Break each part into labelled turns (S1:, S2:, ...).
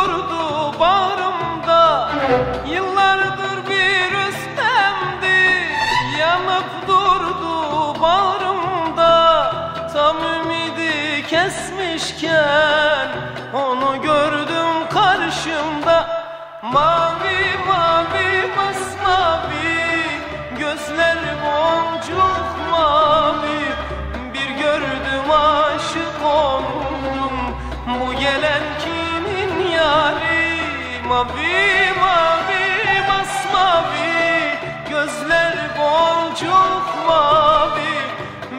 S1: durdu bağrımda. Yıllardır bir üstemdi. Yanıp durdu bağrımda. Tam ümidi kesmişken Onu gördüm karşımda. Mavi mavi masmavi Gözlerim o Mavi mavi masmavi Gözler boncuk mavi.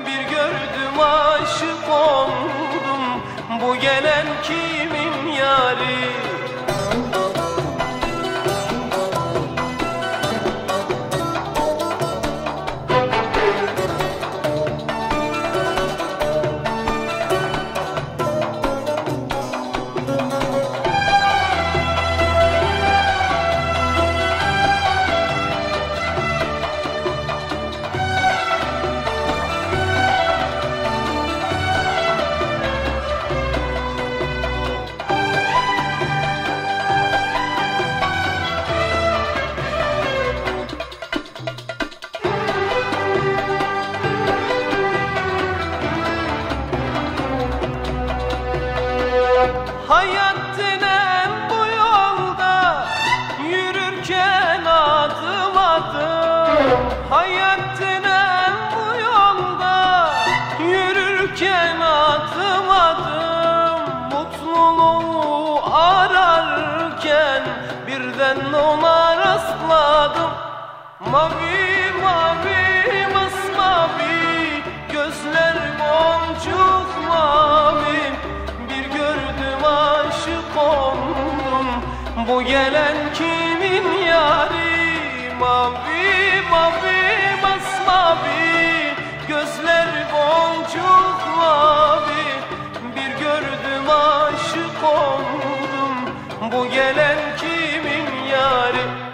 S1: Bir gördüm aşık oldum Bu gelen kimin yari Birden ona rastladım. Mavi mavi masmavi Gözler boncuk mavi Bir gördüm aşık oldum. Bu gelen kimin yari? Mavi mavi masmavi Gözler boncuk mavi Bir gördüm aşık oldum. Bu gelen kimin yâri